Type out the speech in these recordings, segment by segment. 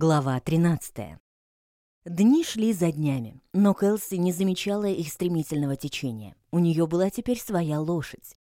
Глава 13. Дни шли за днями, но Кэлси не замечала их стремительного течения. У нее была теперь своя лошадь.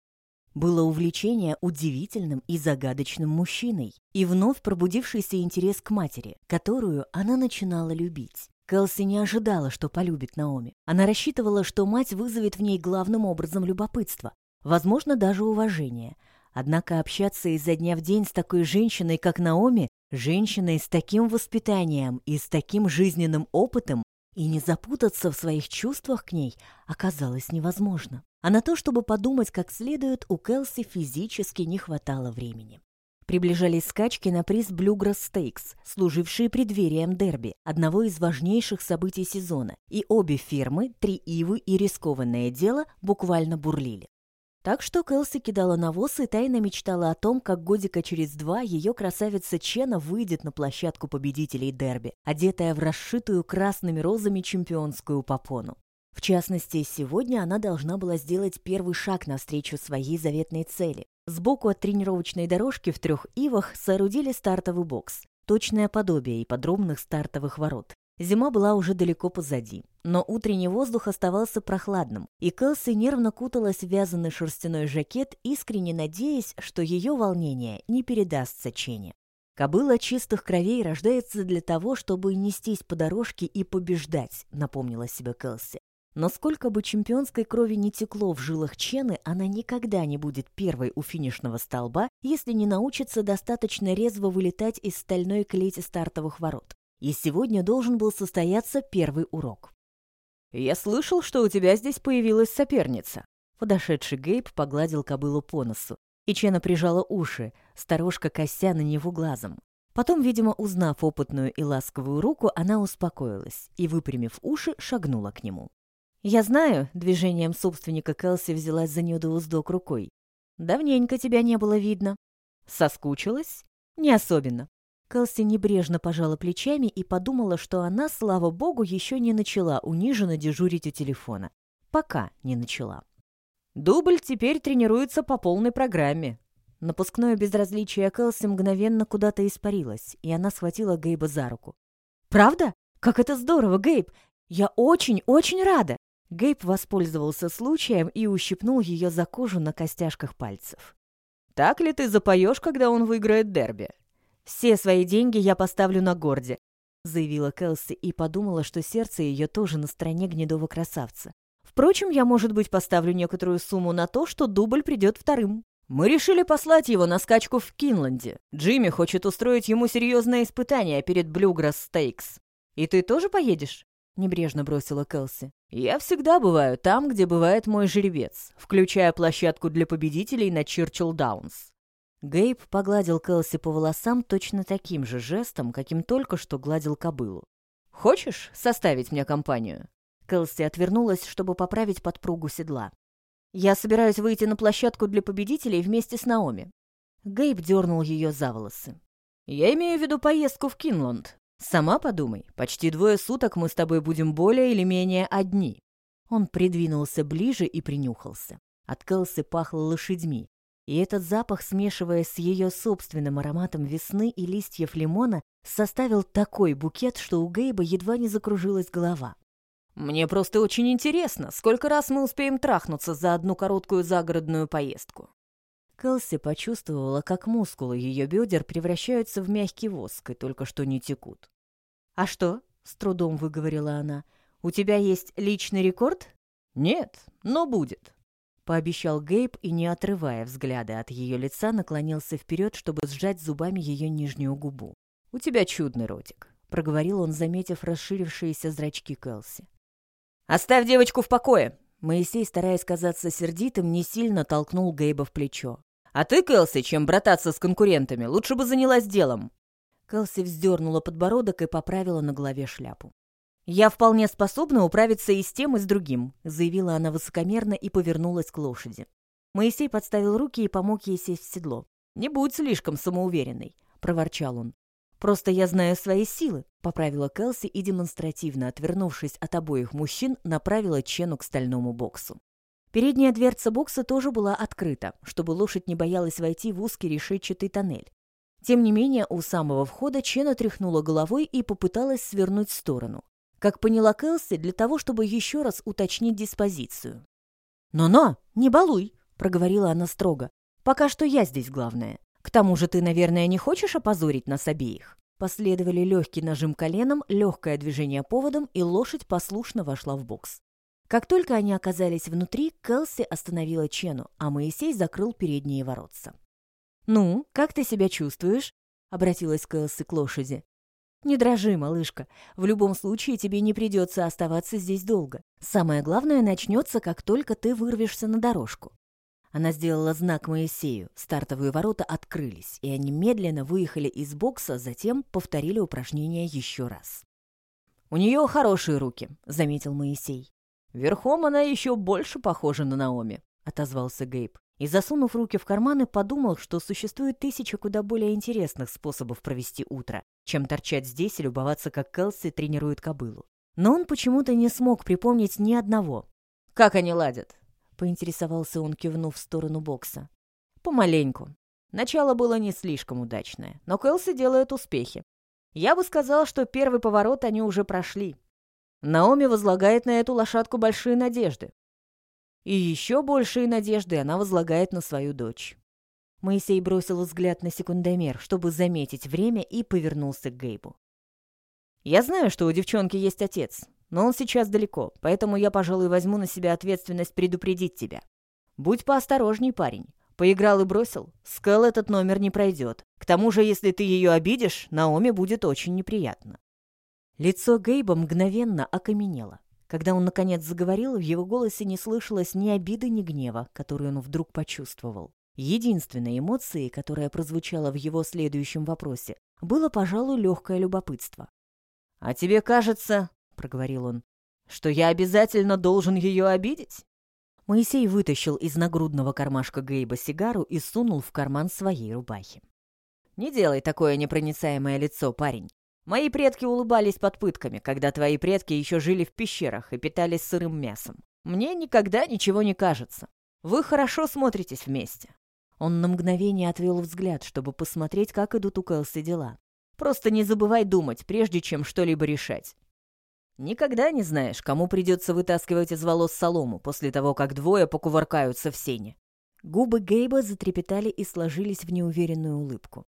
Было увлечение удивительным и загадочным мужчиной и вновь пробудившийся интерес к матери, которую она начинала любить. Кэлси не ожидала, что полюбит Наоми. Она рассчитывала, что мать вызовет в ней главным образом любопытство, возможно, даже уважение. Однако общаться изо дня в день с такой женщиной, как Наоми, женщиной с таким воспитанием и с таким жизненным опытом, и не запутаться в своих чувствах к ней оказалось невозможно. А на то, чтобы подумать как следует, у Келси физически не хватало времени. Приближались скачки на приз Bluegrass Stakes, служившие преддверием дерби, одного из важнейших событий сезона, и обе фирмы, Три Ивы и Рискованное дело, буквально бурлили. Так что Кэлси кидала навоз и тайно мечтала о том, как годика через два ее красавица Чена выйдет на площадку победителей дерби, одетая в расшитую красными розами чемпионскую попону. В частности, сегодня она должна была сделать первый шаг навстречу своей заветной цели. Сбоку от тренировочной дорожки в трех ивах соорудили стартовый бокс, точное подобие ипподромных стартовых ворот. Зима была уже далеко позади, но утренний воздух оставался прохладным, и Кэлси нервно куталась в вязаный шерстяной жакет, искренне надеясь, что ее волнение не передастся Чене. Кобыла чистых кровей рождается для того, чтобы нестись по дорожке и побеждать, напомнила себе Кэлси. Но сколько бы чемпионской крови не текло в жилах Чены, она никогда не будет первой у финишного столба, если не научится достаточно резво вылетать из стальной клети стартовых ворот. И сегодня должен был состояться первый урок. «Я слышал, что у тебя здесь появилась соперница». Подошедший Гейб погладил кобылу по носу, и Чена прижала уши, сторожка кося на него глазом. Потом, видимо, узнав опытную и ласковую руку, она успокоилась и, выпрямив уши, шагнула к нему. «Я знаю», — движением собственника Кэлси взялась за недоуздок рукой. «Давненько тебя не было видно». «Соскучилась?» «Не особенно. Кэлси небрежно пожала плечами и подумала, что она, слава богу, еще не начала униженно дежурить у телефона. Пока не начала. Дубль теперь тренируется по полной программе. Напускное безразличие Кэлси мгновенно куда-то испарилось, и она схватила Гейба за руку. «Правда? Как это здорово, Гейб! Я очень-очень рада!» Гейб воспользовался случаем и ущипнул ее за кожу на костяшках пальцев. «Так ли ты запоешь, когда он выиграет дерби?» «Все свои деньги я поставлю на Горде», — заявила Кэлси и подумала, что сердце ее тоже на стороне гнедого красавца. «Впрочем, я, может быть, поставлю некоторую сумму на то, что дубль придет вторым». «Мы решили послать его на скачку в Кинленде. Джимми хочет устроить ему серьезное испытание перед Блюграсс Стейкс. И ты тоже поедешь?» — небрежно бросила Кэлси. «Я всегда бываю там, где бывает мой жеребец, включая площадку для победителей на Чирчилл Даунс. Гейб погладил Кэлси по волосам точно таким же жестом, каким только что гладил кобылу. «Хочешь составить мне компанию?» Кэлси отвернулась, чтобы поправить подпругу седла. «Я собираюсь выйти на площадку для победителей вместе с Наоми». Гейб дернул ее за волосы. «Я имею в виду поездку в Кинланд. Сама подумай, почти двое суток мы с тобой будем более или менее одни». Он придвинулся ближе и принюхался. От Кэлси пахло лошадьми, и этот запах, смешиваясь с ее собственным ароматом весны и листьев лимона, составил такой букет, что у Гейба едва не закружилась голова. «Мне просто очень интересно, сколько раз мы успеем трахнуться за одну короткую загородную поездку?» Кэлси почувствовала, как мускулы ее бедер превращаются в мягкий воск и только что не текут. «А что?» — с трудом выговорила она. «У тебя есть личный рекорд?» «Нет, но будет пообещал Гейб и, не отрывая взгляда от ее лица, наклонился вперед, чтобы сжать зубами ее нижнюю губу. «У тебя чудный ротик», — проговорил он, заметив расширившиеся зрачки Кэлси. «Оставь девочку в покое!» Моисей, стараясь казаться сердитым, не сильно толкнул Гейба в плечо. «А ты, Кэлси, чем брататься с конкурентами, лучше бы занялась делом!» Кэлси вздернула подбородок и поправила на голове шляпу. «Я вполне способна управиться и с тем, и с другим», заявила она высокомерно и повернулась к лошади. Моисей подставил руки и помог ей сесть в седло. «Не будь слишком самоуверенной», — проворчал он. «Просто я знаю свои силы», — поправила Кэлси и, демонстративно отвернувшись от обоих мужчин, направила Чену к стальному боксу. Передняя дверца бокса тоже была открыта, чтобы лошадь не боялась войти в узкий решетчатый тоннель. Тем не менее, у самого входа Чена тряхнула головой и попыталась свернуть в сторону. Как поняла Кэлси, для того, чтобы еще раз уточнить диспозицию. «Но-но, не балуй!» — проговорила она строго. «Пока что я здесь главная. К тому же ты, наверное, не хочешь опозорить нас обеих?» Последовали легкий нажим коленом, легкое движение поводом, и лошадь послушно вошла в бокс. Как только они оказались внутри, Кэлси остановила Чену, а Моисей закрыл передние воротца. «Ну, как ты себя чувствуешь?» — обратилась Кэлси к лошади. «Не дрожи, малышка. В любом случае тебе не придется оставаться здесь долго. Самое главное начнется, как только ты вырвешься на дорожку. Она сделала знак Моисею. Стартовые ворота открылись, и они медленно выехали из бокса, затем повторили упражнение еще раз. «У нее хорошие руки», — заметил Моисей. «Верхом она еще больше похожа на Наоми», — отозвался Гейб. И, засунув руки в карманы, подумал, что существует тысяча куда более интересных способов провести утро, чем торчать здесь и любоваться, как Келси тренирует кобылу. Но он почему-то не смог припомнить ни одного. «Как они ладят? — поинтересовался он, кивнув в сторону бокса. «Помаленьку. Начало было не слишком удачное, но Кэлси делает успехи. Я бы сказал, что первый поворот они уже прошли. Наоми возлагает на эту лошадку большие надежды. И еще большие надежды она возлагает на свою дочь». Моисей бросил взгляд на секундомер, чтобы заметить время, и повернулся к Гейбу. «Я знаю, что у девчонки есть отец, но он сейчас далеко, поэтому я, пожалуй, возьму на себя ответственность предупредить тебя. Будь поосторожней, парень. Поиграл и бросил. Скэл этот номер не пройдет. К тому же, если ты ее обидишь, Наоми будет очень неприятно». Лицо Гейба мгновенно окаменело. Когда он, наконец, заговорил, в его голосе не слышалось ни обиды, ни гнева, которую он вдруг почувствовал. Единственной эмоцией, которая прозвучала в его следующем вопросе, было, пожалуй, легкое любопытство. «А тебе кажется, — проговорил он, — что я обязательно должен ее обидеть? Моисей вытащил из нагрудного кармашка Гейба сигару и сунул в карман своей рубахи. «Не делай такое непроницаемое лицо, парень. Мои предки улыбались под пытками, когда твои предки еще жили в пещерах и питались сырым мясом. Мне никогда ничего не кажется. Вы хорошо смотритесь вместе». Он на мгновение отвел взгляд, чтобы посмотреть, как идут у Кэлси дела. «Просто не забывай думать, прежде чем что-либо решать. Никогда не знаешь, кому придется вытаскивать из волос солому после того, как двое покувыркаются в сене. Губы Гейба затрепетали и сложились в неуверенную улыбку.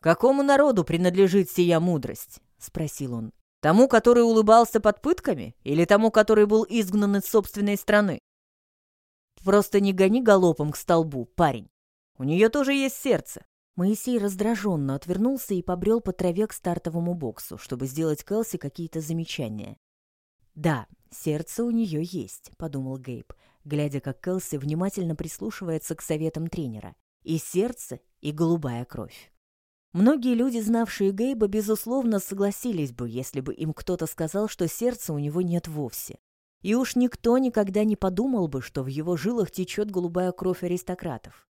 «Какому народу принадлежит сия мудрость?» — спросил он. «Тому, который улыбался под пытками, или тому, который был изгнан из собственной страны?» «Просто не гони галопом к столбу, парень. У нее тоже есть сердце». Моисей раздраженно отвернулся и побрел по траве к стартовому боксу, чтобы сделать Кэлси какие-то замечания. «Да, сердце у нее есть», — подумал Гейб, глядя, как Келси внимательно прислушивается к советам тренера. «И сердце, и голубая кровь». Многие люди, знавшие Гейба, безусловно, согласились бы, если бы им кто-то сказал, что сердца у него нет вовсе. И уж никто никогда не подумал бы, что в его жилах течет голубая кровь аристократов.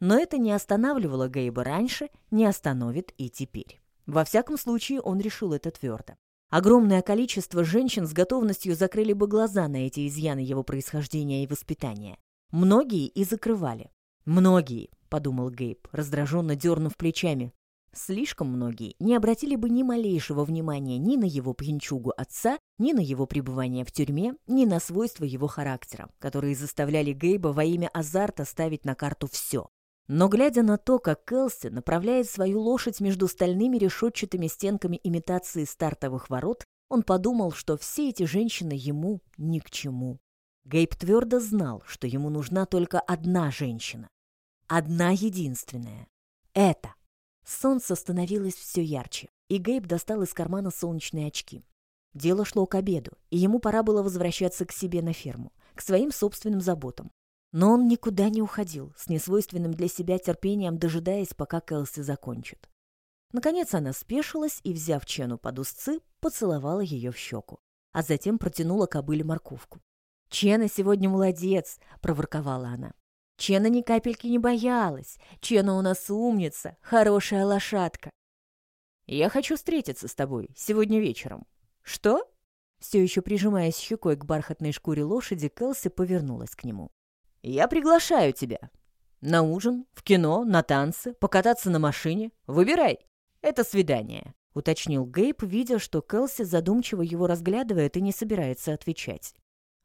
Но это не останавливало Гейба раньше, не остановит и теперь. Во всяком случае, он решил это твердо. Огромное количество женщин с готовностью закрыли бы глаза на эти изъяны его происхождения и воспитания. Многие и закрывали. «Многие», — подумал Гейб, раздраженно дернув плечами. Слишком многие не обратили бы ни малейшего внимания ни на его пьянчугу отца, ни на его пребывание в тюрьме, ни на свойства его характера, которые заставляли Гейба во имя азарта ставить на карту все, но глядя на то, как Келси направляет свою лошадь между стальными решетчатыми стенками имитации стартовых ворот, он подумал, что все эти женщины ему ни к чему. Гейб твердо знал, что ему нужна только одна женщина. Одна единственная. Это. Солнце становилось все ярче, и Гейб достал из кармана солнечные очки. Дело шло к обеду, и ему пора было возвращаться к себе на ферму, к своим собственным заботам. Но он никуда не уходил, с несвойственным для себя терпением дожидаясь, пока Кэлси закончит. Наконец она спешилась и, взяв Чену под узцы, поцеловала ее в щеку, а затем протянула кобыле морковку. «Чена сегодня молодец!» — проворковала она. «Чена ни капельки не боялась. Чена у нас умница, хорошая лошадка». «Я хочу встретиться с тобой сегодня вечером». «Что?» Все еще прижимаясь щекой к бархатной шкуре лошади, Кэлси повернулась к нему. «Я приглашаю тебя». На ужин, в кино, на танцы, покататься на машине. Выбирай. Это свидание», — уточнил Гейб, видя, что Келси задумчиво его разглядывает и не собирается отвечать.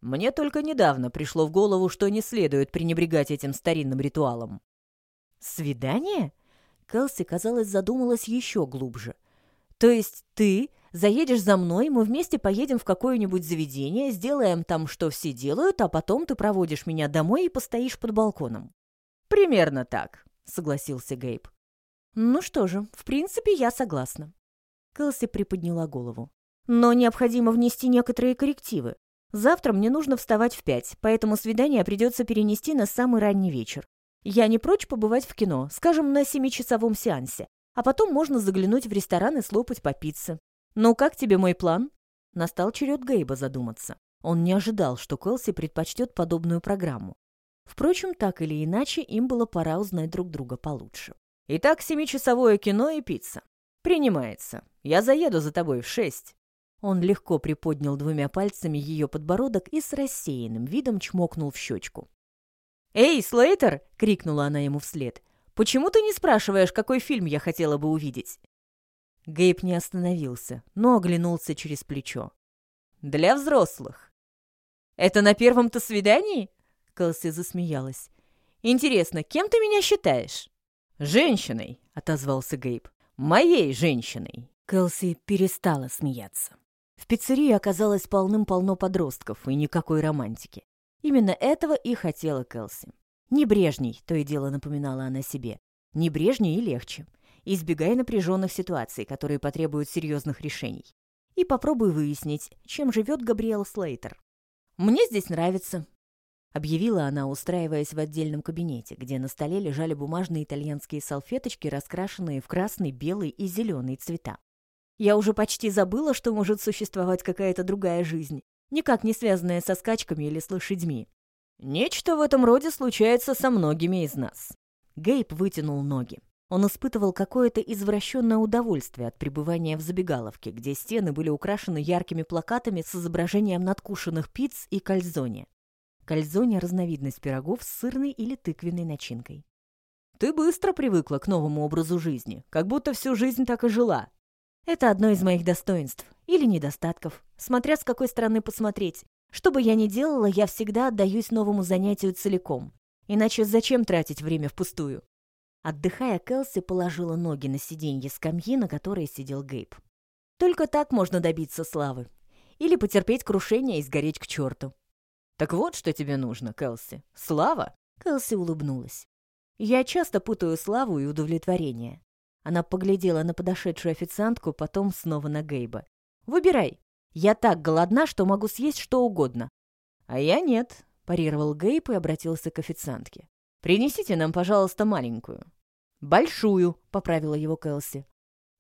«Мне только недавно пришло в голову, что не следует пренебрегать этим старинным ритуалом». «Свидание?» Келси, казалось, задумалась еще глубже. «То есть ты заедешь за мной, мы вместе поедем в какое-нибудь заведение, сделаем там, что все делают, а потом ты проводишь меня домой и постоишь под балконом?» «Примерно так», — согласился Гейб. «Ну что же, в принципе, я согласна». Кэлси приподняла голову. «Но необходимо внести некоторые коррективы. Завтра мне нужно вставать в пять, поэтому свидание придется перенести на самый ранний вечер. Я не прочь побывать в кино, скажем, на семичасовом сеансе, а потом можно заглянуть в ресторан и слопать по пицце. Ну, как тебе мой план?» Настал черед Гейба задуматься. Он не ожидал, что Кэлси предпочтет подобную программу. Впрочем, так или иначе, им было пора узнать друг друга получше. «Итак, семичасовое кино и пицца. Принимается. Я заеду за тобой в шесть». Он легко приподнял двумя пальцами ее подбородок и с рассеянным видом чмокнул в щечку. «Эй, Слейтер!» — крикнула она ему вслед. «Почему ты не спрашиваешь, какой фильм я хотела бы увидеть?» Гейб не остановился, но оглянулся через плечо. «Для взрослых». «Это на первом-то свидании?» Кэлси засмеялась. «Интересно, кем ты меня считаешь?» «Женщиной», — отозвался Гейб. «Моей женщиной». Кэлси перестала смеяться. В пиццерии оказалось полным-полно подростков и никакой романтики. Именно этого и хотела Кэлси. Небрежней, то и дело напоминала она себе. Небрежней и легче. Избегай напряженных ситуаций, которые потребуют серьезных решений. И попробуй выяснить, чем живет Габриэл Слейтер. «Мне здесь нравится», объявила она, устраиваясь в отдельном кабинете, где на столе лежали бумажные итальянские салфеточки, раскрашенные в красный, белый и зеленый цвета. Я уже почти забыла, что может существовать какая-то другая жизнь, никак не связанная со скачками или с лошадьми. Нечто в этом роде случается со многими из нас. Гейб вытянул ноги. Он испытывал какое-то извращенное удовольствие от пребывания в забегаловке, где стены были украшены яркими плакатами с изображением надкушенных пиц и кальзоне. Кальзоне – разновидность пирогов с сырной или тыквенной начинкой. «Ты быстро привыкла к новому образу жизни, как будто всю жизнь так и жила». «Это одно из моих достоинств. Или недостатков, смотря с какой стороны посмотреть. Что бы я ни делала, я всегда отдаюсь новому занятию целиком. Иначе зачем тратить время впустую?» Отдыхая, Келси положила ноги на сиденье скамьи, на которой сидел Гейб. «Только так можно добиться славы. Или потерпеть крушение и сгореть к черту. «Так вот, что тебе нужно, Кэлси. Слава?» Кэлси улыбнулась. «Я часто путаю славу и удовлетворение». Она поглядела на подошедшую официантку, потом снова на Гейба. «Выбирай. Я так голодна, что могу съесть что угодно». «А я нет», — парировал Гейб и обратился к официантке. «Принесите нам, пожалуйста, маленькую». «Большую», — поправила его Кэлси.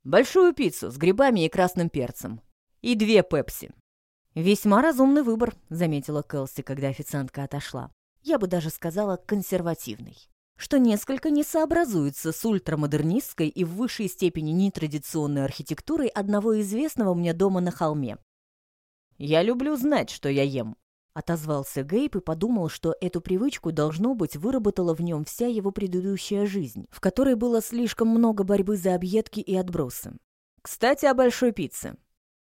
«Большую пиццу с грибами и красным перцем. И две пепси». «Весьма разумный выбор», — заметила Кэлси, когда официантка отошла. «Я бы даже сказала, консервативный» что несколько не сообразуется с ультрамодернистской и в высшей степени нетрадиционной архитектурой одного известного мне дома на холме. «Я люблю знать, что я ем», — отозвался Гейб и подумал, что эту привычку, должно быть, выработала в нем вся его предыдущая жизнь, в которой было слишком много борьбы за объедки и отбросы. «Кстати, о большой пицце.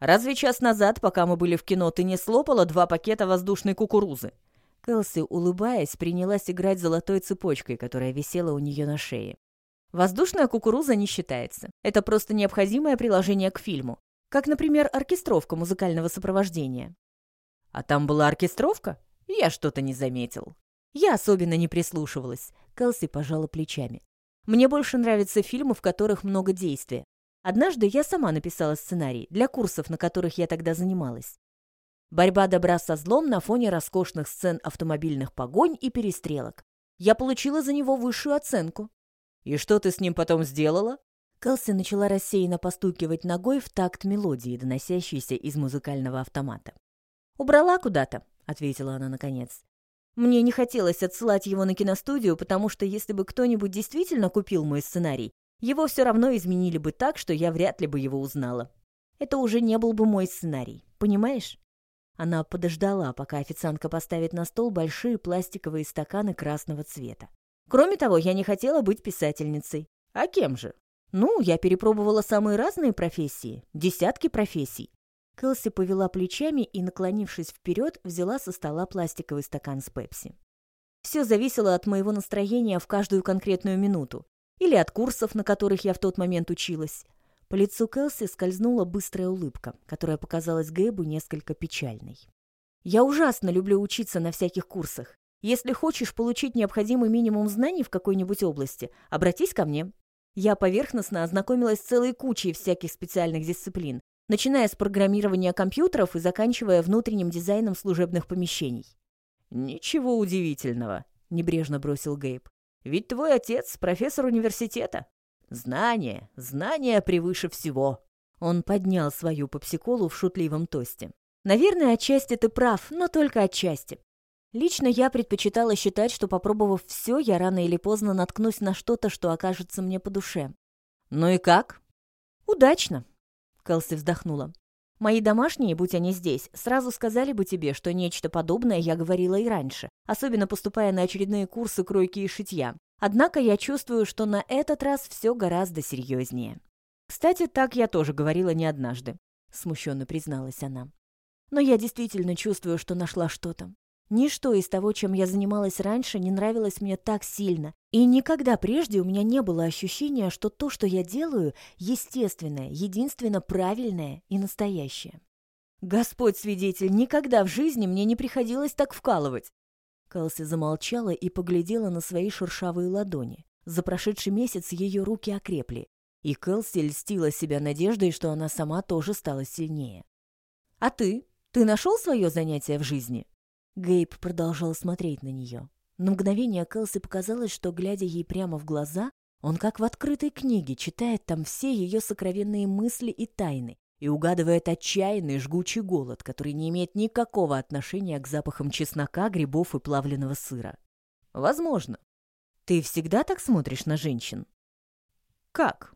Разве час назад, пока мы были в кино, ты не слопала два пакета воздушной кукурузы?» Кэлси, улыбаясь, принялась играть золотой цепочкой, которая висела у нее на шее. «Воздушная кукуруза не считается. Это просто необходимое приложение к фильму. Как, например, оркестровка музыкального сопровождения». «А там была оркестровка? Я что-то не заметил». Я особенно не прислушивалась. Кэлси пожала плечами. Мне больше нравятся фильмы, в которых много действия. Однажды я сама написала сценарий для курсов, на которых я тогда занималась. Борьба добра со злом на фоне роскошных сцен автомобильных погонь и перестрелок. Я получила за него высшую оценку. «И что ты с ним потом сделала?» Кэлси начала рассеянно постукивать ногой в такт мелодии, доносящейся из музыкального автомата. «Убрала куда-то», — ответила она наконец. «Мне не хотелось отсылать его на киностудию, потому что если бы кто-нибудь действительно купил мой сценарий, его все равно изменили бы так, что я вряд ли бы его узнала. Это уже не был бы мой сценарий, понимаешь? Она подождала, пока официантка поставит на стол большие пластиковые стаканы красного цвета. Кроме того, я не хотела быть писательницей. А кем же? Ну, я перепробовала самые разные профессии, десятки профессий. Кэлси повела плечами и, наклонившись вперед, взяла со стола пластиковый стакан с пепси. Все зависело от моего настроения в каждую конкретную минуту. Или от курсов, на которых я в тот момент училась. По лицу Кэлси скользнула быстрая улыбка, которая показалась Гэбу несколько печальной. «Я ужасно люблю учиться на всяких курсах. Если хочешь получить необходимый минимум знаний в какой-нибудь области, обратись ко мне. Я поверхностно ознакомилась с целой кучей всяких специальных дисциплин, начиная с программирования компьютеров и заканчивая внутренним дизайном служебных помещений. «Ничего удивительного», — небрежно бросил Гейб. «Ведь твой отец — профессор университета. Знание, знание превыше всего». Он поднял свою попсиколу в шутливом тосте. «Наверное, отчасти ты прав, но только отчасти. Лично я предпочитала считать, что, попробовав все, я рано или поздно наткнусь на что-то, что окажется мне по душе. «Ну и как?» «Удачно», — Кэлси вздохнула. «Мои домашние, будь они здесь, сразу сказали бы тебе, что нечто подобное я говорила и раньше, особенно поступая на очередные курсы кройки и шитья. Однако я чувствую, что на этот раз все гораздо серьезнее». «Кстати, так я тоже говорила не однажды», — смущенно призналась она. «Но я действительно чувствую, что нашла что-то. Ничто из того, чем я занималась раньше, не нравилось мне так сильно. И никогда прежде у меня не было ощущения, что то, что я делаю, естественное, единственно правильное и настоящее. Господь свидетель, никогда в жизни мне не приходилось так вкалывать. Кэлси замолчала и поглядела на свои шершавые ладони. За прошедший месяц ее руки окрепли, и Кэлси льстила себя надеждой, что она сама тоже стала сильнее. «А ты? Ты нашел свое занятие в жизни?» Гейб продолжал смотреть на нее. На мгновение Кэлси показалось, что, глядя ей прямо в глаза, он как в открытой книге читает там все ее сокровенные мысли и тайны и угадывает отчаянный жгучий голод, который не имеет никакого отношения к запахам чеснока, грибов и плавленного сыра. Возможно. Ты всегда так смотришь на женщин? Как?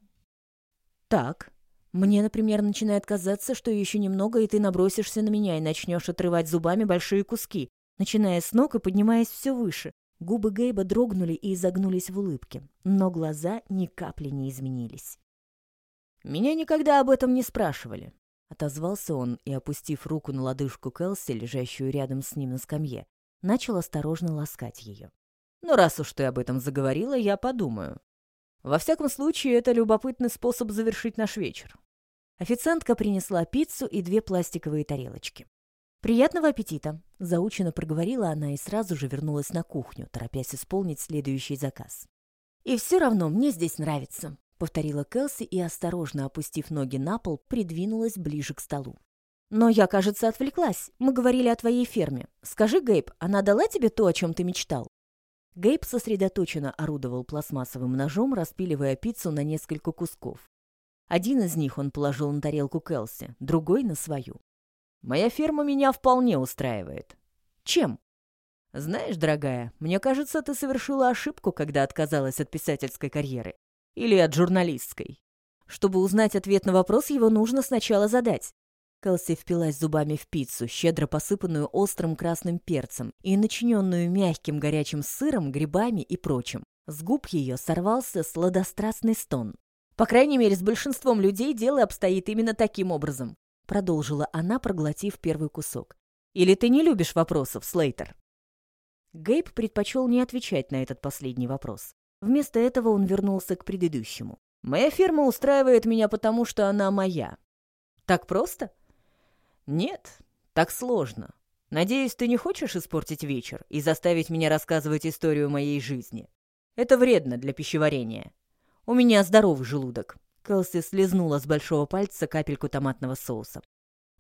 Так. Мне, например, начинает казаться, что еще немного, и ты набросишься на меня и начнешь отрывать зубами большие куски, начиная с ног и поднимаясь все выше. Губы Гейба дрогнули и изогнулись в улыбке, но глаза ни капли не изменились. «Меня никогда об этом не спрашивали», — отозвался он и, опустив руку на лодыжку Кэлси, лежащую рядом с ним на скамье, начал осторожно ласкать ее. «Но раз уж ты об этом заговорила, я подумаю. Во всяком случае, это любопытный способ завершить наш вечер. Официантка принесла пиццу и две пластиковые тарелочки. «Приятного аппетита!» – заучено проговорила она и сразу же вернулась на кухню, торопясь исполнить следующий заказ. «И все равно мне здесь нравится», – повторила Келси и, осторожно опустив ноги на пол, придвинулась ближе к столу. «Но я, кажется, отвлеклась. Мы говорили о твоей ферме. Скажи, Гейб, она дала тебе то, о чем ты мечтал?» Гейб сосредоточенно орудовал пластмассовым ножом, распиливая пиццу на несколько кусков. Один из них он положил на тарелку Келси, другой — на свою. «Моя ферма меня вполне устраивает». «Чем?» «Знаешь, дорогая, мне кажется, ты совершила ошибку, когда отказалась от писательской карьеры. Или от журналистской. Чтобы узнать ответ на вопрос, его нужно сначала задать». Келси впилась зубами в пиццу, щедро посыпанную острым красным перцем и начиненную мягким горячим сыром, грибами и прочим. С губ ее сорвался сладострастный стон. По крайней мере, с большинством людей дело обстоит именно таким образом», — продолжила она, проглотив первый кусок. «Или ты не любишь вопросов, Слейтер?» Гейб предпочел не отвечать на этот последний вопрос. Вместо этого он вернулся к предыдущему. «Моя ферма устраивает меня потому, что она моя». «Так просто?» «Нет, так сложно. Надеюсь, ты не хочешь испортить вечер и заставить меня рассказывать историю моей жизни. Это вредно для пищеварения». У меня здоровый желудок». Кэлси слезнула с большого пальца капельку томатного соуса.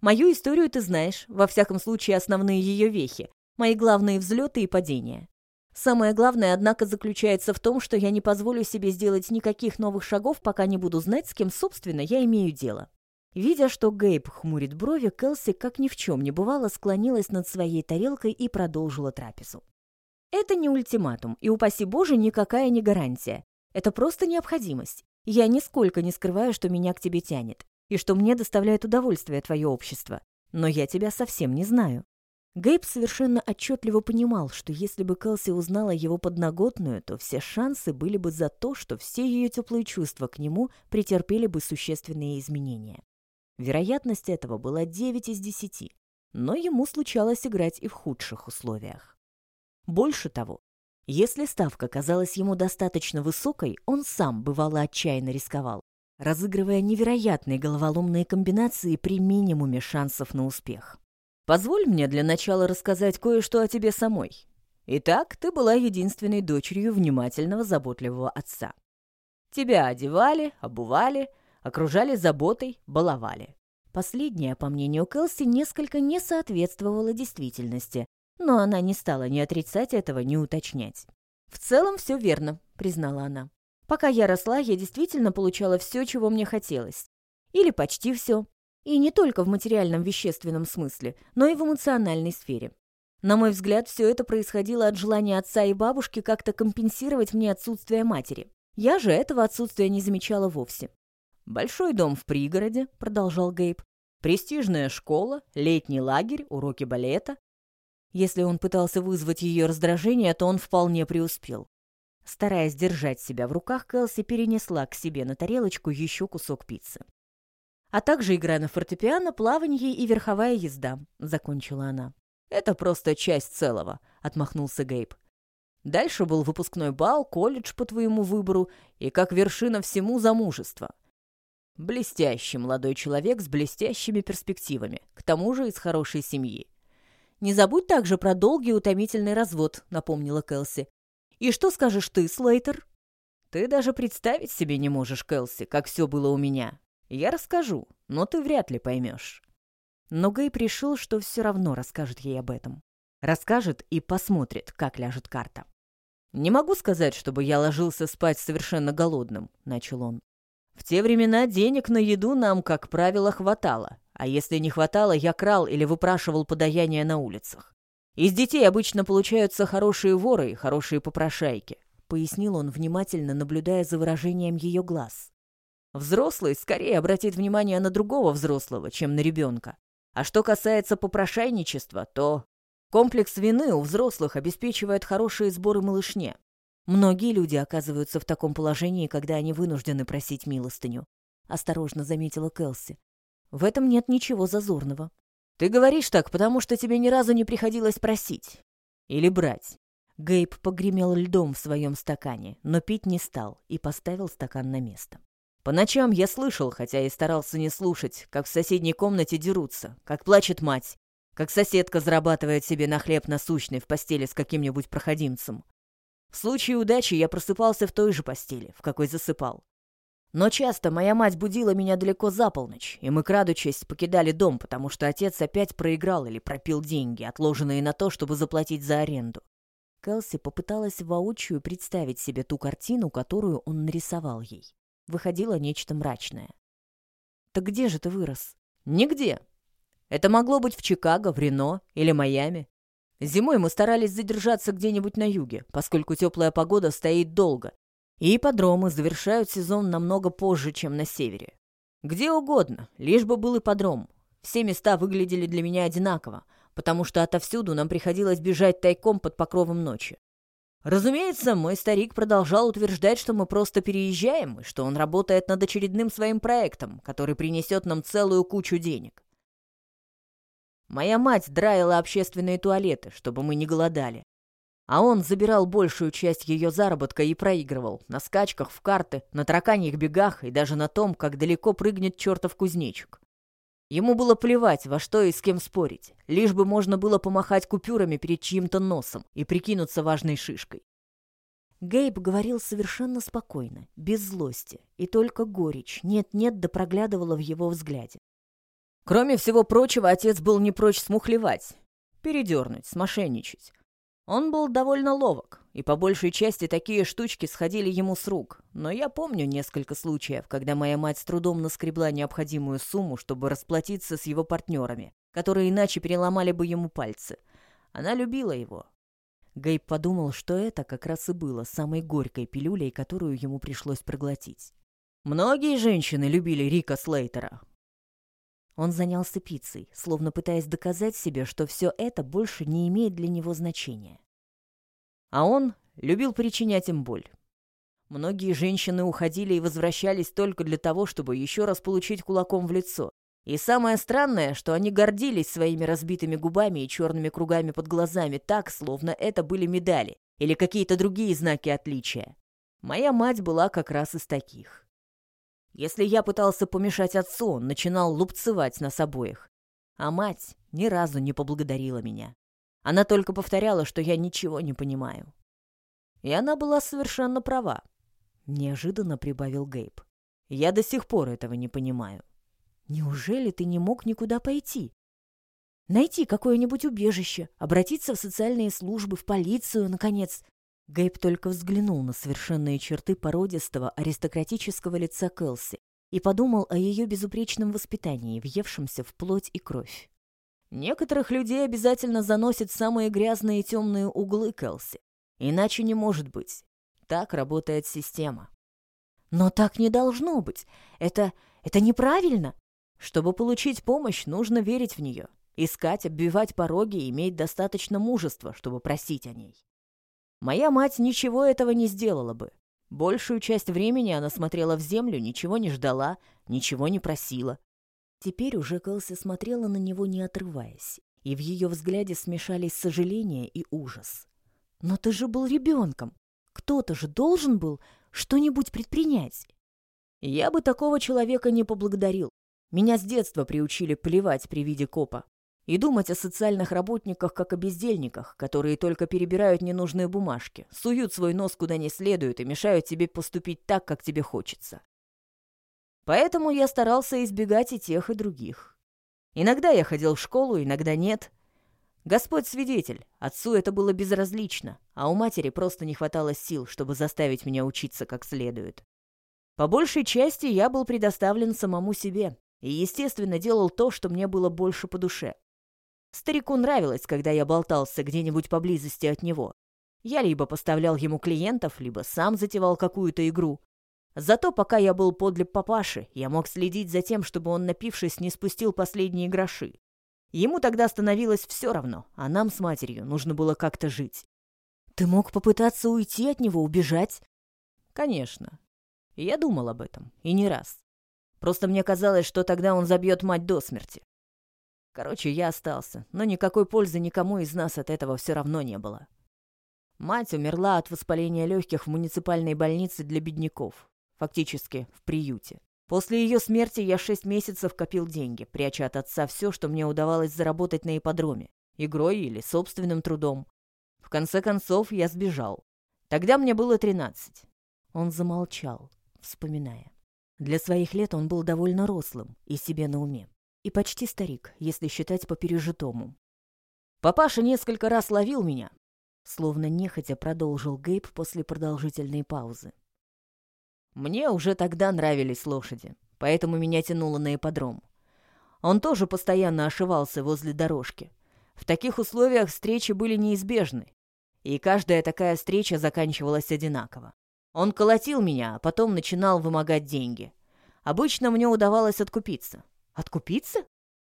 «Мою историю ты знаешь, во всяком случае основные ее вехи, мои главные взлеты и падения. Самое главное, однако, заключается в том, что я не позволю себе сделать никаких новых шагов, пока не буду знать, с кем, собственно, я имею дело». Видя, что Гейб хмурит брови, Кэлси, как ни в чем не бывало, склонилась над своей тарелкой и продолжила трапезу. Это не ультиматум, и, упаси Боже, никакая не гарантия. Это просто необходимость. Я нисколько не скрываю, что меня к тебе тянет, и что мне доставляет удовольствие твое общество. Но я тебя совсем не знаю. Гейб совершенно отчетливо понимал, что если бы Кэлси узнала его подноготную, то все шансы были бы за то, что все ее теплые чувства к нему претерпели бы существенные изменения. Вероятность этого была 9 из 10, но ему случалось играть и в худших условиях. Больше того, если ставка казалась ему достаточно высокой, он сам бывало отчаянно рисковал, разыгрывая невероятные головоломные комбинации при минимуме шансов на успех. «Позволь мне для начала рассказать кое-что о тебе самой. Итак, ты была единственной дочерью внимательного, заботливого отца. Тебя одевали, обували, окружали заботой, баловали. Последнее, по мнению Кэлси, несколько не соответствовало действительности, но она не стала ни отрицать этого, ни уточнять. «В целом все верно», — признала она. «Пока я росла, я действительно получала все, чего мне хотелось. Или почти все. И не только в материальном вещественном смысле, но и в эмоциональной сфере. На мой взгляд, все это происходило от желания отца и бабушки как-то компенсировать мне отсутствие матери. Я же этого отсутствия не замечала вовсе. «Большой дом в пригороде», — продолжал Гейб. «Престижная школа, летний лагерь, уроки балета». Если он пытался вызвать ее раздражение, то он вполне преуспел. Стараясь держать себя в руках, Кэлси перенесла к себе на тарелочку еще кусок пиццы. «А также игра на фортепиано, плавание и верховая езда», — закончила она. «Это просто часть целого», — отмахнулся Гейб. Дальше был выпускной бал, колледж по твоему выбору и как вершина всему замужество. Блестящий молодой человек с блестящими перспективами, к тому же из хорошей семьи. «Не забудь также про долгий утомительный развод», — напомнила Кэлси. «И что скажешь ты, Слейтер?» «Ты даже представить себе не можешь, Кэлси, как все было у меня. Я расскажу, но ты вряд ли поймешь». Но Гейб решил, что все равно расскажет ей об этом. Расскажет и посмотрит, как ляжет карта. «Не могу сказать, чтобы я ложился спать совершенно голодным», — начал он. В те времена денег на еду нам, как правило, хватало, а если не хватало, я крал или выпрашивал подаяние на улицах. Из детей обычно получаются хорошие воры и хорошие попрошайки, пояснил он, внимательно наблюдая за выражением ее глаз. Взрослый скорее обратит внимание на другого взрослого, чем на ребенка. А что касается попрошайничества, то комплекс вины у взрослых обеспечивает хорошие сборы малышне. Многие люди оказываются в таком положении, когда они вынуждены просить милостыню. Осторожно заметила Кэлси. В этом нет ничего зазорного. Ты говоришь так, потому что тебе ни разу не приходилось просить. Или брать. Гейб погремел льдом в своем стакане, но пить не стал и поставил стакан на место. По ночам я слышал, хотя и старался не слушать, как в соседней комнате дерутся, как плачет мать, как соседка зарабатывает себе на хлеб насущный в постели с каким-нибудь проходимцем. В случае удачи я просыпался в той же постели, в какой засыпал. Но часто моя мать будила меня далеко за полночь, и мы, крадучись, покидали дом, потому что отец опять проиграл или пропил деньги, отложенные на то, чтобы заплатить за аренду. Кэлси попыталась воочию представить себе ту картину, которую он нарисовал ей. Выходило нечто мрачное. «Так где же ты вырос?» «Нигде. Это могло быть в Чикаго, в Рено или Майами. Зимой мы старались задержаться где-нибудь на юге, поскольку теплая погода стоит долго, и ипподромы завершают сезон намного позже, чем на севере. Где угодно, лишь бы был ипподром. Все места выглядели для меня одинаково, потому что отовсюду нам приходилось бежать тайком под покровом ночи. Разумеется, мой старик продолжал утверждать, что мы просто переезжаем, и что он работает над очередным своим проектом, который принесет нам целую кучу денег. Моя мать драила общественные туалеты, чтобы мы не голодали. А он забирал большую часть ее заработка и проигрывал на скачках, в карты, на тараканьих бегах и даже на том, как далеко прыгнет чертов кузнечик. Ему было плевать, во что и с кем спорить, лишь бы можно было помахать купюрами перед чьим-то носом и прикинуться важной шишкой. Гейб говорил совершенно спокойно, без злости, и только горечь нет-нет да проглядывала в его взгляде. Кроме всего прочего, отец был не прочь смухлевать, передернуть, смошенничать. Он был довольно ловок, и по большей части такие штучки сходили ему с рук. Но я помню несколько случаев, когда моя мать с трудом наскребла необходимую сумму, чтобы расплатиться с его партнерами, которые иначе переломали бы ему пальцы. Она любила его. Гейб подумал, что это как раз и было самой горькой пилюлей, которую ему пришлось проглотить. Многие женщины любили Рика Слейтера. Он занялся пиццей, словно пытаясь доказать себе, что все это больше не имеет для него значения. А он любил причинять им боль. Многие женщины уходили и возвращались только для того, чтобы еще раз получить кулаком в лицо. И самое странное, что они гордились своими разбитыми губами и черными кругами под глазами так, словно это были медали или какие-то другие знаки отличия. Моя мать была как раз из таких. Если я пытался помешать отцу, он начинал лупцевать нас обоих. А мать ни разу не поблагодарила меня. Она только повторяла, что я ничего не понимаю. И она была совершенно права. Неожиданно прибавил Гейб. Я до сих пор этого не понимаю. Неужели ты не мог никуда пойти? Найти какое-нибудь убежище, обратиться в социальные службы, в полицию, наконец. Гейб только взглянул на совершенные черты породистого аристократического лица Кэлси и подумал о ее безупречном воспитании, въевшемся в плоть и кровь. Некоторых людей обязательно заносят самые грязные и темные углы Кэлси. Иначе не может быть. Так работает система. Но так не должно быть. Это... это неправильно. Чтобы получить помощь, нужно верить в нее. Искать, оббивать пороги и иметь достаточно мужества, чтобы просить о ней. Моя мать ничего этого не сделала бы. Большую часть времени она смотрела в землю, ничего не ждала, ничего не просила. Теперь уже Кэлси смотрела на него, не отрываясь, и в ее взгляде смешались сожаление и ужас. «Но ты же был ребенком. Кто-то же должен был что-нибудь предпринять». «Я бы такого человека не поблагодарил. Меня с детства приучили плевать при виде копа и думать о социальных работниках как о бездельниках, которые только перебирают ненужные бумажки, суют свой нос куда не следует и мешают тебе поступить так, как тебе хочется. Поэтому я старался избегать и тех, и других. Иногда я ходил в школу, иногда нет. Господь свидетель, отцу это было безразлично, а у матери просто не хватало сил, чтобы заставить меня учиться как следует. По большей части я был предоставлен самому себе и, естественно, делал то, что мне было больше по душе. Старику нравилось, когда я болтался где-нибудь поблизости от него. Я либо поставлял ему клиентов, либо сам затевал какую-то игру. Зато пока я был подле папаши, я мог следить за тем, чтобы он, напившись, не спустил последние гроши. Ему тогда становилось все равно, а нам с матерью нужно было как-то жить. Ты мог попытаться уйти от него, убежать? Конечно. Я думал об этом, и не раз. Просто мне казалось, что тогда он забьет мать до смерти. Короче, я остался, но никакой пользы никому из нас от этого все равно не было. Мать умерла от воспаления легких в муниципальной больнице для бедняков, фактически в приюте. После ее смерти я шесть месяцев копил деньги, пряча от отца все, что мне удавалось заработать на ипподроме, игрой или собственным трудом. В конце концов, я сбежал. Тогда мне было тринадцать. Он замолчал, вспоминая. Для своих лет он был довольно рослым и себе на уме и почти старик, если считать по пережитому. Папаша несколько раз ловил меня, словно нехотя продолжил Гейб после продолжительной паузы. Мне уже тогда нравились лошади, поэтому меня тянуло на ипподром. Он тоже постоянно ошивался возле дорожки. В таких условиях встречи были неизбежны, и каждая такая встреча заканчивалась одинаково. Он колотил меня, а потом начинал вымогать деньги. Обычно мне удавалось откупиться. Откупиться?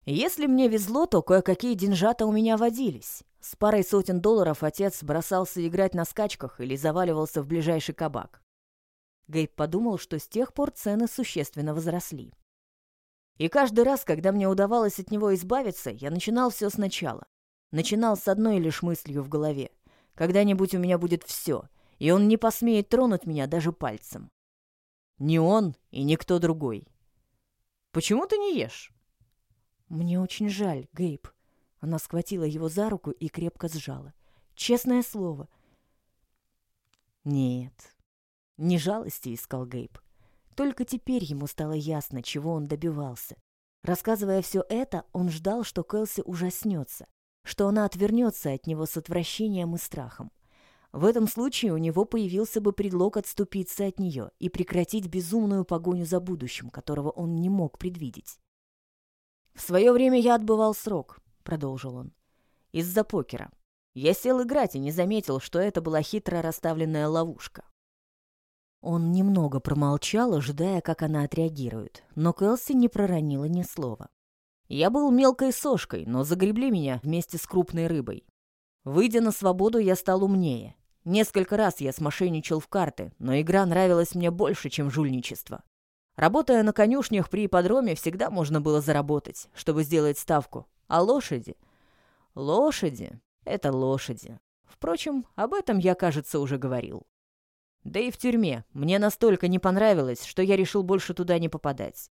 Если мне везло, то кое-какие деньжата у меня водились. С парой сотен долларов отец бросался играть на скачках или заваливался в ближайший кабак. Гейб подумал, что с тех пор цены существенно возросли. И каждый раз, когда мне удавалось от него избавиться, я начинал все сначала. Начинал с одной лишь мыслью в голове. Когда-нибудь у меня будет все, и он не посмеет тронуть меня даже пальцем. Ни он и никто другой. Почему ты не ешь?» «Мне очень жаль, Гейб». Она схватила его за руку и крепко сжала. «Честное слово». «Нет, не жалости искал Гейб. Только теперь ему стало ясно, чего он добивался. Рассказывая все это, он ждал, что Кэлси ужаснется, что она отвернется от него с отвращением и страхом. В этом случае у него появился бы предлог отступиться от нее и прекратить безумную погоню за будущим, которого он не мог предвидеть. «В свое время я отбывал срок», — продолжил он, — «из-за покера. Я сел играть и не заметил, что это была хитро расставленная ловушка». Он немного промолчал, ожидая, как она отреагирует, но Кэлси не проронила ни слова. Я был мелкой сошкой, но загребли меня вместе с крупной рыбой. Выйдя на свободу, я стал умнее. Несколько раз я смошенничал в карты, но игра нравилась мне больше, чем жульничество. Работая на конюшнях при ипподроме, всегда можно было заработать, чтобы сделать ставку. А лошади? Лошади — это лошади. Впрочем, об этом я, кажется, уже говорил. Да и в тюрьме мне настолько не понравилось, что я решил больше туда не попадать.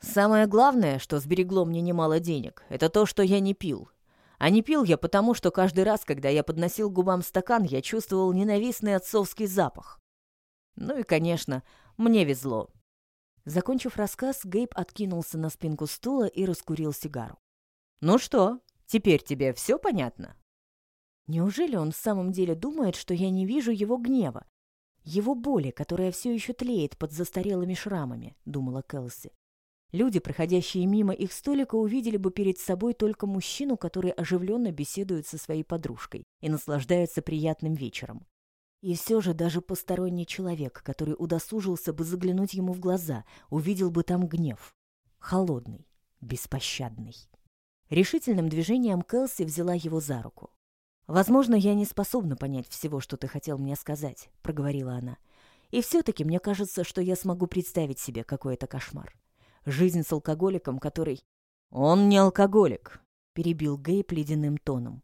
Самое главное, что сберегло мне немало денег, это то, что я не пил. А не пил я потому, что каждый раз, когда я подносил губам стакан, я чувствовал ненавистный отцовский запах. Ну и, конечно, мне везло. Закончив рассказ, Гейб откинулся на спинку стула и раскурил сигару. «Ну что, теперь тебе все понятно?» Неужели он в самом деле думает, что я не вижу его гнева? Его боли, которая все еще тлеет под застарелыми шрамами, думала Кэлси. Люди, проходящие мимо их столика, увидели бы перед собой только мужчину, который оживленно беседует со своей подружкой и наслаждается приятным вечером. И все же даже посторонний человек, который удосужился бы заглянуть ему в глаза, увидел бы там гнев. Холодный, беспощадный. Решительным движением Кэлси взяла его за руку. «Возможно, я не способна понять всего, что ты хотел мне сказать», — проговорила она. «И все-таки мне кажется, что я смогу представить себе, какой это кошмар. Жизнь с алкоголиком, который...» «Он не алкоголик», — перебил Гейб ледяным тоном.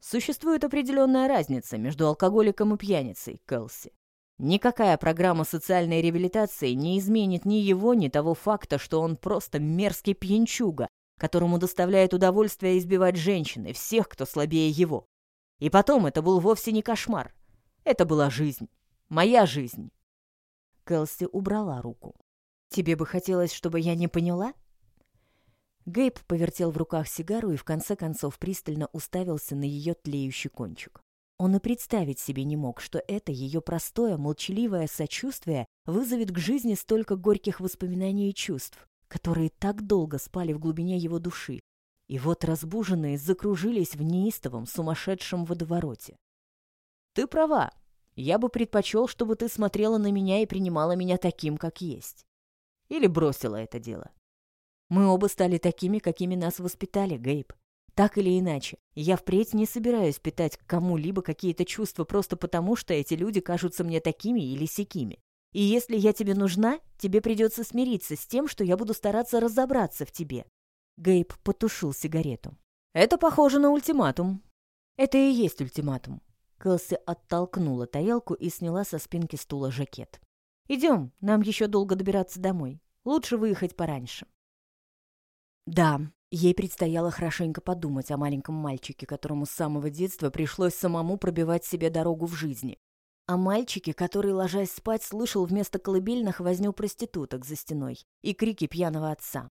«Существует определенная разница между алкоголиком и пьяницей, Кэлси. Никакая программа социальной реабилитации не изменит ни его, ни того факта, что он просто мерзкий пьянчуга, которому доставляет удовольствие избивать женщин и всех, кто слабее его. И потом это был вовсе не кошмар. Это была жизнь. Моя жизнь. Кэлси убрала руку. «Тебе бы хотелось, чтобы я не поняла?» Гейб повертел в руках сигару и в конце концов пристально уставился на ее тлеющий кончик. Он и представить себе не мог, что это ее простое, молчаливое сочувствие вызовет к жизни столько горьких воспоминаний и чувств, которые так долго спали в глубине его души, и вот разбуженные закружились в неистовом, сумасшедшем водовороте. «Ты права. Я бы предпочел, чтобы ты смотрела на меня и принимала меня таким, как есть. Или бросила это дело. Мы оба стали такими, какими нас воспитали, Гейб. Так или иначе, я впредь не собираюсь питать к кому-либо какие-то чувства просто потому, что эти люди кажутся мне такими или сякими. И если я тебе нужна, тебе придется смириться с тем, что я буду стараться разобраться в тебе, Гейб потушил сигарету. «Это похоже на ультиматум». «Это и есть ультиматум». Кэлси оттолкнула тарелку и сняла со спинки стула жакет. «Идем, нам еще долго добираться домой. Лучше выехать пораньше». Да, ей предстояло хорошенько подумать о маленьком мальчике, которому с самого детства пришлось самому пробивать себе дорогу в жизни. О мальчике, который, ложась спать, слышал вместо колыбельных возню проституток за стеной и крики пьяного отца.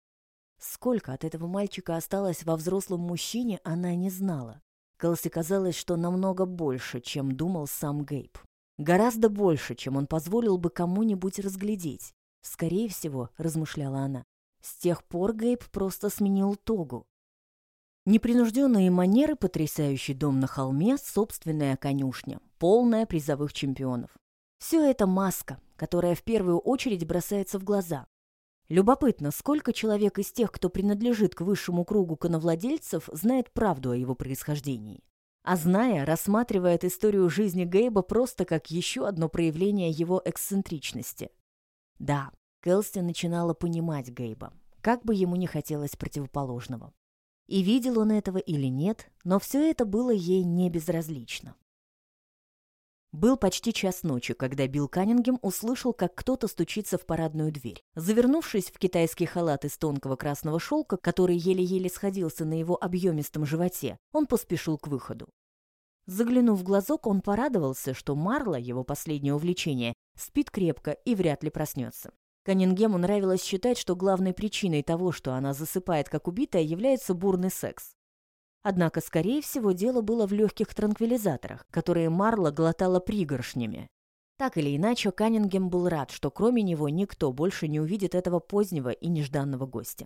Сколько от этого мальчика осталось во взрослом мужчине, она не знала. Кэлси казалось, что намного больше, чем думал сам Гейб. Гораздо больше, чем он позволил бы кому-нибудь разглядеть. Скорее всего, размышляла она, с тех пор Гейб просто сменил тогу. Непринужденные манеры, потрясающий дом на холме, собственная конюшня, полная призовых чемпионов. Все это маска, которая в первую очередь бросается в глаза. Любопытно, сколько человек из тех, кто принадлежит к высшему кругу коновладельцев, знает правду о его происхождении. А зная, рассматривает историю жизни Гейба просто как еще одно проявление его эксцентричности. Да, Келси начинала понимать Гейба, как бы ему не хотелось противоположного. И видел он этого или нет, но все это было ей не безразлично. Был почти час ночи, когда Билл Каннингем услышал, как кто-то стучится в парадную дверь. Завернувшись в китайский халат из тонкого красного шелка, который еле-еле сходился на его объемистом животе, он поспешил к выходу. Заглянув в глазок, он порадовался, что Марла, его последнее увлечение, спит крепко и вряд ли проснется. Каннингему нравилось считать, что главной причиной того, что она засыпает как убитая, является бурный секс. Однако, скорее всего, дело было в легких транквилизаторах, которые Марла глотала пригоршнями. Так или иначе, Каннингем был рад, что кроме него никто больше не увидит этого позднего и нежданного гостя.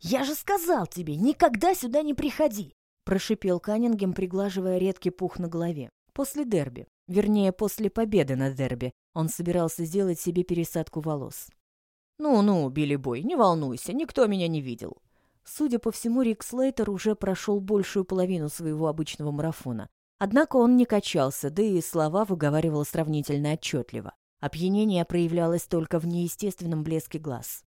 «Я же сказал тебе, никогда сюда не приходи!» прошипел Каннингем, приглаживая редкий пух на голове. После дерби, вернее, после победы на дерби, он собирался сделать себе пересадку волос. «Ну-ну, Билли Бой, не волнуйся, никто меня не видел. Судя по всему, Рик Слейтер уже прошел большую половину своего обычного марафона. Однако он не качался, да и слова выговаривал сравнительно отчетливо. Опьянение проявлялось только в неестественном блеске глаз.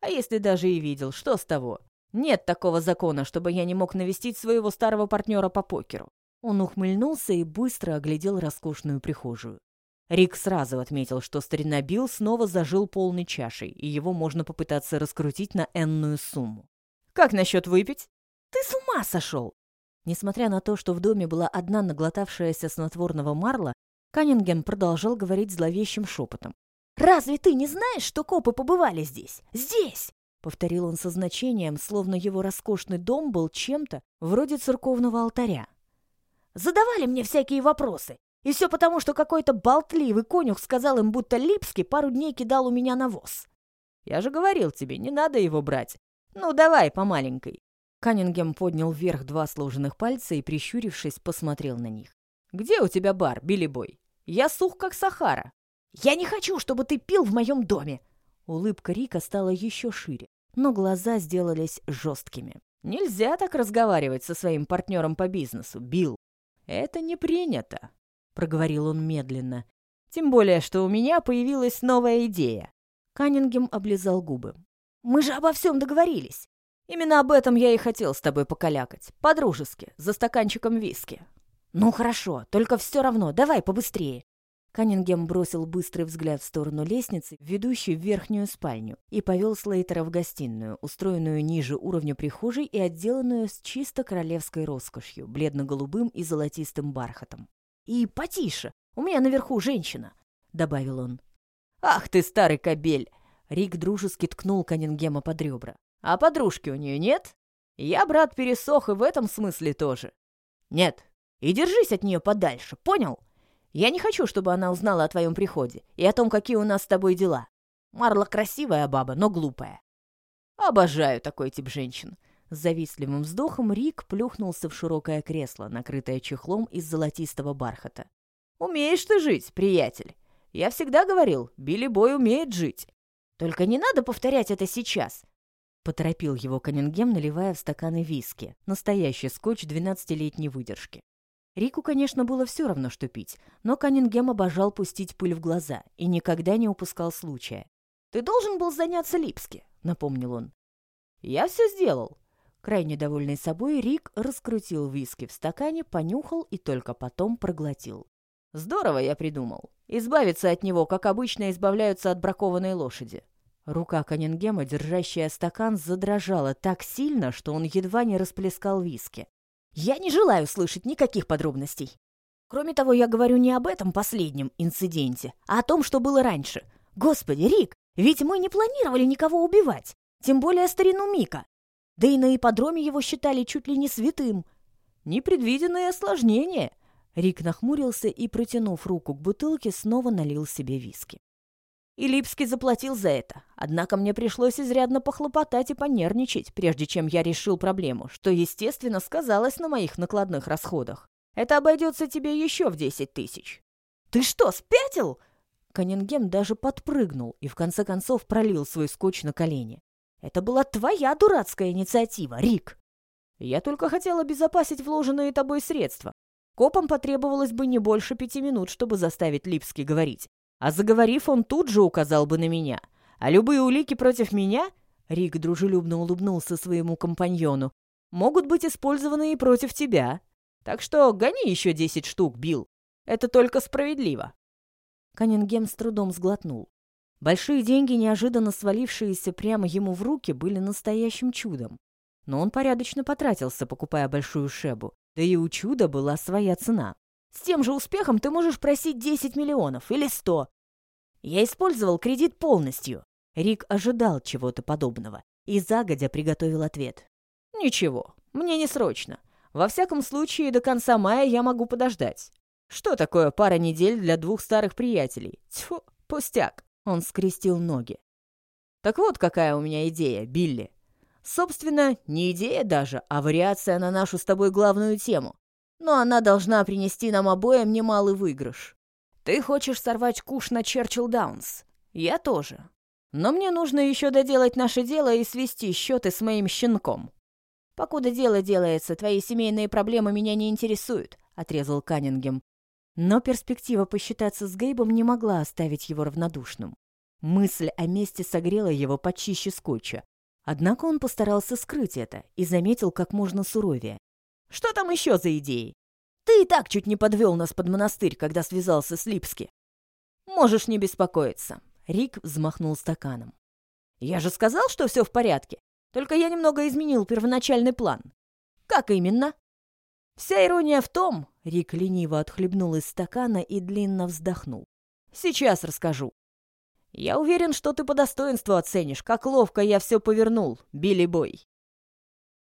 «А если даже и видел, что с того? Нет такого закона, чтобы я не мог навестить своего старого партнера по покеру». Он ухмыльнулся и быстро оглядел роскошную прихожую. Рик сразу отметил, что старина Билл снова зажил полной чашей, и его можно попытаться раскрутить на энную сумму. «Как насчет выпить?» «Ты с ума сошел!» Несмотря на то, что в доме была одна наглотавшаяся снотворного марла, Каннингем продолжал говорить зловещим шепотом. «Разве ты не знаешь, что копы побывали здесь? Здесь!» Повторил он со значением, словно его роскошный дом был чем-то вроде церковного алтаря. «Задавали мне всякие вопросы. И все потому, что какой-то болтливый конюх сказал им, будто Липский пару дней кидал у меня навоз. Я же говорил тебе, не надо его брать. Ну, давай по маленькой. Каннингем поднял вверх два сложенных пальца и, прищурившись, посмотрел на них. «Где у тебя бар, Билли Бой? Я сух, как Сахара». «Я не хочу, чтобы ты пил в моем доме!» Улыбка Рика стала еще шире, но глаза сделались жесткими. «Нельзя так разговаривать со своим партнером по бизнесу, Билл. Это не принято проговорил он медленно. «Тем более, что у меня появилась новая идея». Каннингем облизал губы. «Мы же обо всем договорились. Именно об этом я и хотел с тобой покалякать. По-дружески, за стаканчиком виски». «Ну хорошо, только все равно, давай побыстрее». Каннингем бросил быстрый взгляд в сторону лестницы, ведущей в верхнюю спальню, и повел Слейтера в гостиную, устроенную ниже уровня прихожей и отделанную с чисто королевской роскошью, бледно-голубым и золотистым бархатом. «И потише, у меня наверху женщина», — добавил он. «Ах ты, старый кобель!» Рик дружески ткнул Каннингема под ребра. «А подружки у нее нет? Я, брат, пересох и в этом смысле тоже». «Нет, и держись от нее подальше, понял? Я не хочу, чтобы она узнала о твоем приходе и о том, какие у нас с тобой дела. Марла красивая баба, но глупая». «Обожаю такой тип женщин», с завистливым вздохом Рик плюхнулся в широкое кресло, накрытое чехлом из золотистого бархата. «Умеешь ты жить, приятель. Я всегда говорил, Билли Бой умеет жить. Только не надо повторять это сейчас!» Поторопил его Каннингем, наливая в стаканы виски. Настоящий скотч двенадцатилетней выдержки. Рику, конечно, было все равно, что пить, но Каннингем обожал пустить пыль в глаза и никогда не упускал случая. «Ты должен был заняться Липски», — напомнил он. «Я все сделал. Крайне довольный собой, Рик раскрутил виски в стакане, понюхал и только потом проглотил. «Здорово я придумал. Избавиться от него, как обычно избавляются от бракованной лошади». Рука Каннингема, держащая стакан, задрожала так сильно, что он едва не расплескал виски. «Я не желаю слышать никаких подробностей. Кроме того, я говорю не об этом последнем инциденте, а о том, что было раньше. Господи, Рик, ведь мы не планировали никого убивать, тем более старину Мика. Да и на ипподроме его считали чуть ли не святым. Непредвиденные осложнения. Рик нахмурился и, протянув руку к бутылке, снова налил себе виски. И Липский заплатил за это. Однако мне пришлось изрядно похлопотать и понервничать, прежде чем я решил проблему, что, естественно, сказалось на моих накладных расходах. Это обойдется тебе еще в десять тысяч. «Ты что, спятил?» Каннингем даже подпрыгнул и в конце концов пролил свой скотч на колени. Это была твоя дурацкая инициатива, Рик. Я только хотел обезопасить вложенные тобой средства. Копам потребовалось бы не больше пяти минут, чтобы заставить Липский говорить. А заговорив, он тут же указал бы на меня. А любые улики против меня, Рик дружелюбно улыбнулся своему компаньону, могут быть использованы и против тебя. Так что гони еще десять штук, Билл. Это только справедливо. Каннингем с трудом сглотнул. Большие деньги, неожиданно свалившиеся прямо ему в руки, были настоящим чудом. Но он порядочно потратился, покупая большую шебу. Да и у чуда была своя цена. С тем же успехом ты можешь просить 10 миллионов или 100. Я использовал кредит полностью. Рик ожидал чего-то подобного и загодя приготовил ответ. «Ничего, мне не срочно. Во всяком случае, до конца мая я могу подождать. Что такое пара недель для двух старых приятелей? Тьфу, пустяк. Он скрестил ноги. «Так вот какая у меня идея, Билли. Собственно, не идея даже, а вариация на нашу с тобой главную тему. Но она должна принести нам обоим немалый выигрыш. Ты хочешь сорвать куш на Черчилл Даунс. Я тоже. Но мне нужно еще доделать наше дело и свести счеты с моим щенком. Покуда дело делается, твои семейные проблемы меня не интересуют, отрезал Каннингем. Но перспектива посчитаться с Гейбом не могла оставить его равнодушным. Мысль о мести согрела его почище скотча. Однако он постарался скрыть это и заметил как можно суровее. «Что там еще за идеи? Ты и так чуть не подвел нас под монастырь, когда связался с Липски. Можешь не беспокоиться. Рик взмахнул стаканом. «Я же сказал, что все в порядке. Только я немного изменил первоначальный план. Как именно?» «Вся ирония в том...» — Рик лениво отхлебнул из стакана и длинно вздохнул. «Сейчас расскажу. Я уверен, что ты по достоинству оценишь, как ловко я все повернул, Билли Бой».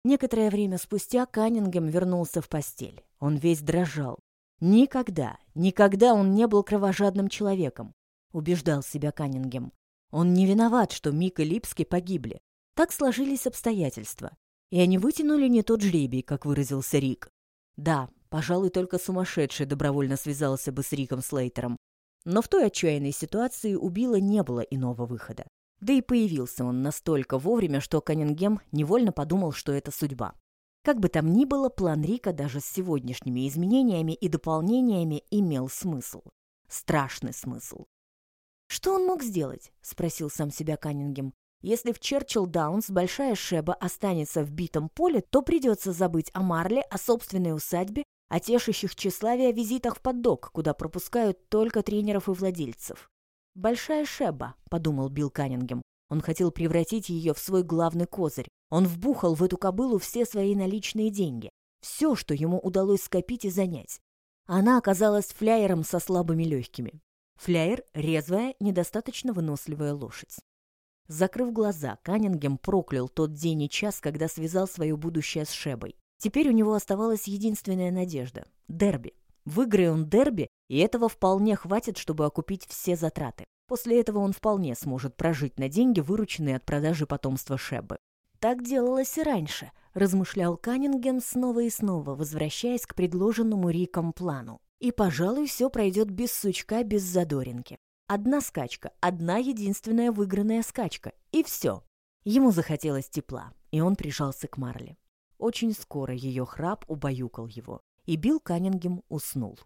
Некоторое время спустя Каннингем вернулся в постель. Он весь дрожал. Никогда, никогда он не был кровожадным человеком убеждал себя Каннингем. Он не виноват, что Мик и Липски погибли. Так сложились обстоятельства. И они вытянули не тот жребий, как выразился Рик. Да, пожалуй, только сумасшедший добровольно связался бы с Риком Слейтером. Но в той отчаянной ситуации у Билла не было иного выхода. Да и появился он настолько вовремя, что Каннингем невольно подумал, что это судьба. Как бы там ни было, план Рика даже с сегодняшними изменениями и дополнениями имел смысл. Страшный смысл. «Что он мог сделать?» — спросил сам себя Каннингем. «Если в Черчилл Даунс большая шеба останется в битом поле, то придется забыть о Марле, о собственной усадьбе, о тешащих тщеславие визитах в поддок, куда пропускают только тренеров и владельцев. «Большая шеба», — подумал Билл Каннингем. Он хотел превратить ее в свой главный козырь. Он вбухал в эту кобылу все свои наличные деньги. Все, что ему удалось скопить и занять. Она оказалась фляером со слабыми легкими. Фляер — резвая, недостаточно выносливая лошадь. Закрыв глаза, Каннингем проклял тот день и час, когда связал свое будущее с Шебой. Теперь у него оставалась единственная надежда — дерби. Выиграя он дерби, и этого вполне хватит, чтобы окупить все затраты. После этого он вполне сможет прожить на деньги, вырученные от продажи потомства Шебы. Так делалось и раньше, размышлял Каннингем снова и снова, возвращаясь к предложенному Риком плану. И, пожалуй, все пройдет без сучка, без задоринки. Одна скачка, одна единственная выигранная скачка, и все. Ему захотелось тепла, и он прижался к Марле. Очень скоро ее храп убаюкал его, и Билл Каннингем уснул.